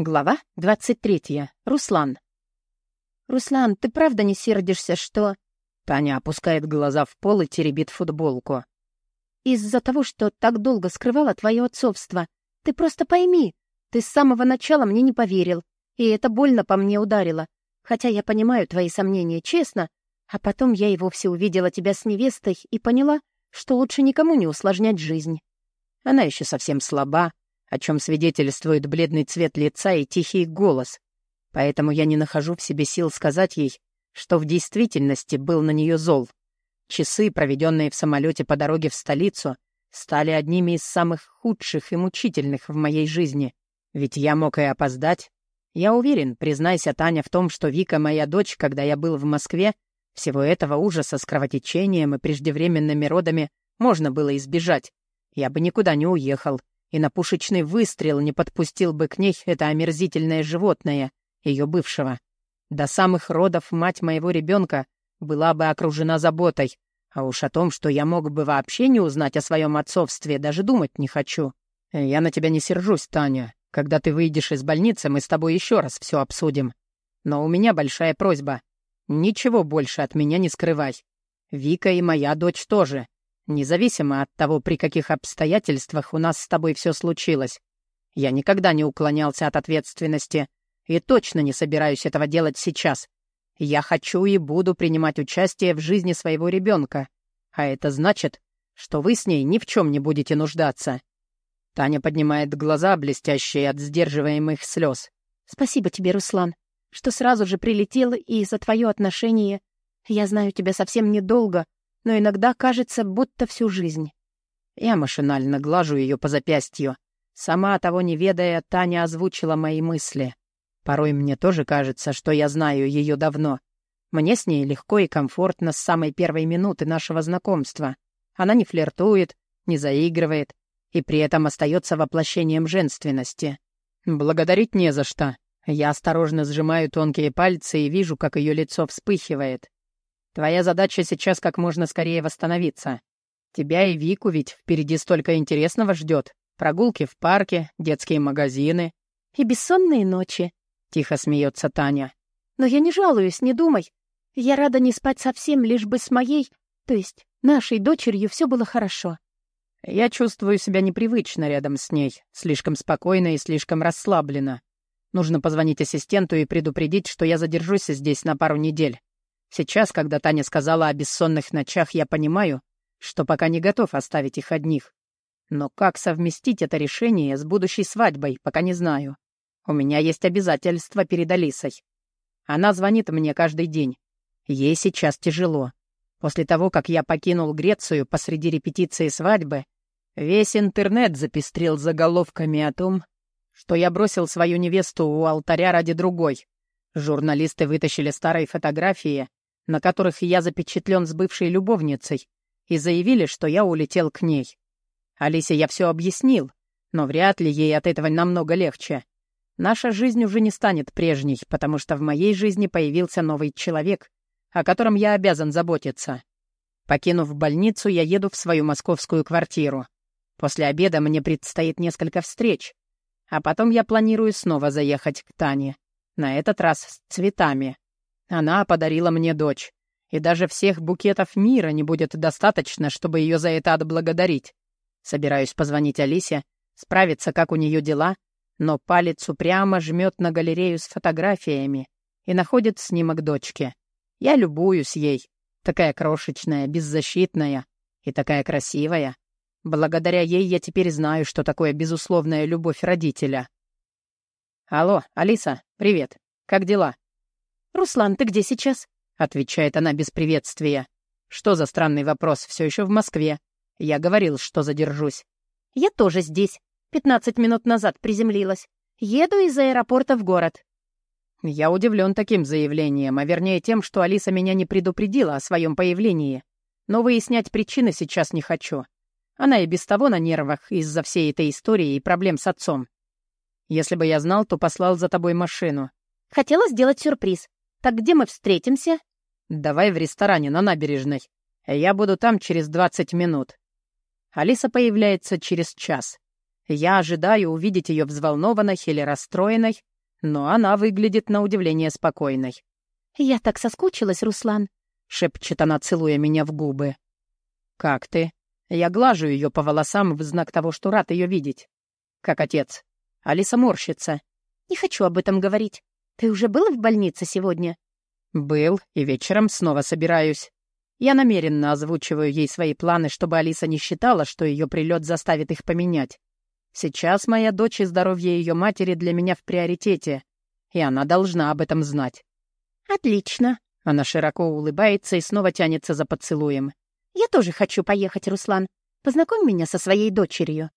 Глава 23. Руслан. «Руслан, ты правда не сердишься, что...» Таня опускает глаза в пол и теребит футболку. «Из-за того, что так долго скрывала твое отцовство. Ты просто пойми, ты с самого начала мне не поверил, и это больно по мне ударило. Хотя я понимаю твои сомнения, честно. А потом я и вовсе увидела тебя с невестой и поняла, что лучше никому не усложнять жизнь. Она еще совсем слаба, о чем свидетельствует бледный цвет лица и тихий голос. Поэтому я не нахожу в себе сил сказать ей, что в действительности был на нее зол. Часы, проведенные в самолете по дороге в столицу, стали одними из самых худших и мучительных в моей жизни. Ведь я мог и опоздать. Я уверен, признайся, Таня, в том, что Вика моя дочь, когда я был в Москве, всего этого ужаса с кровотечением и преждевременными родами можно было избежать. Я бы никуда не уехал, и на пушечный выстрел не подпустил бы к ней это омерзительное животное, ее бывшего. До самых родов мать моего ребенка была бы окружена заботой, а уж о том, что я мог бы вообще не узнать о своем отцовстве, даже думать не хочу. Я на тебя не сержусь, Таня. Когда ты выйдешь из больницы, мы с тобой еще раз все обсудим. Но у меня большая просьба. Ничего больше от меня не скрывай. Вика и моя дочь тоже. Независимо от того, при каких обстоятельствах у нас с тобой все случилось. Я никогда не уклонялся от ответственности и точно не собираюсь этого делать сейчас. Я хочу и буду принимать участие в жизни своего ребенка, а это значит, что вы с ней ни в чем не будете нуждаться. Таня поднимает глаза, блестящие от сдерживаемых слез. «Спасибо тебе, Руслан, что сразу же прилетел и за твое отношение. Я знаю тебя совсем недолго, но иногда кажется, будто всю жизнь. Я машинально глажу ее по запястью. Сама того не ведая, Таня озвучила мои мысли. Порой мне тоже кажется, что я знаю ее давно. Мне с ней легко и комфортно с самой первой минуты нашего знакомства. Она не флиртует, не заигрывает и при этом остается воплощением женственности. Благодарить не за что. Я осторожно сжимаю тонкие пальцы и вижу, как ее лицо вспыхивает. Твоя задача сейчас как можно скорее восстановиться. Тебя и Вику ведь впереди столько интересного ждет. Прогулки в парке, детские магазины. И бессонные ночи, — тихо смеется Таня. Но я не жалуюсь, не думай. Я рада не спать совсем, лишь бы с моей, то есть нашей дочерью все было хорошо. Я чувствую себя непривычно рядом с ней, слишком спокойно и слишком расслабленно. Нужно позвонить ассистенту и предупредить, что я задержусь здесь на пару недель. Сейчас, когда Таня сказала о бессонных ночах, я понимаю, что пока не готов оставить их одних. Но как совместить это решение с будущей свадьбой, пока не знаю. У меня есть обязательства перед Алисой. Она звонит мне каждый день. Ей сейчас тяжело. После того, как я покинул Грецию посреди репетиции свадьбы, весь интернет запестрил заголовками о том, что я бросил свою невесту у алтаря ради другой. Журналисты вытащили старые фотографии на которых я запечатлен с бывшей любовницей, и заявили, что я улетел к ней. Алисе я все объяснил, но вряд ли ей от этого намного легче. Наша жизнь уже не станет прежней, потому что в моей жизни появился новый человек, о котором я обязан заботиться. Покинув больницу, я еду в свою московскую квартиру. После обеда мне предстоит несколько встреч, а потом я планирую снова заехать к Тане. На этот раз с цветами. Она подарила мне дочь, и даже всех букетов мира не будет достаточно, чтобы ее за это отблагодарить. Собираюсь позвонить Алисе, справиться, как у нее дела, но палец упрямо жмет на галерею с фотографиями и находит снимок дочки. Я любуюсь ей, такая крошечная, беззащитная и такая красивая. Благодаря ей я теперь знаю, что такое безусловная любовь родителя. «Алло, Алиса, привет. Как дела?» «Руслан, ты где сейчас?» — отвечает она без приветствия. «Что за странный вопрос? Все еще в Москве. Я говорил, что задержусь». «Я тоже здесь. Пятнадцать минут назад приземлилась. Еду из аэропорта в город». Я удивлен таким заявлением, а вернее тем, что Алиса меня не предупредила о своем появлении. Но выяснять причины сейчас не хочу. Она и без того на нервах из-за всей этой истории и проблем с отцом. Если бы я знал, то послал за тобой машину. Хотела сделать сюрприз. «Так где мы встретимся?» «Давай в ресторане на набережной. Я буду там через двадцать минут». Алиса появляется через час. Я ожидаю увидеть ее взволнованной или расстроенной, но она выглядит на удивление спокойной. «Я так соскучилась, Руслан», — шепчет она, целуя меня в губы. «Как ты?» Я глажу ее по волосам в знак того, что рад ее видеть. Как отец. Алиса морщится. «Не хочу об этом говорить. Ты уже был в больнице сегодня?» «Был, и вечером снова собираюсь. Я намеренно озвучиваю ей свои планы, чтобы Алиса не считала, что ее прилет заставит их поменять. Сейчас моя дочь и здоровье ее матери для меня в приоритете, и она должна об этом знать». «Отлично». Она широко улыбается и снова тянется за поцелуем. «Я тоже хочу поехать, Руслан. Познакомь меня со своей дочерью».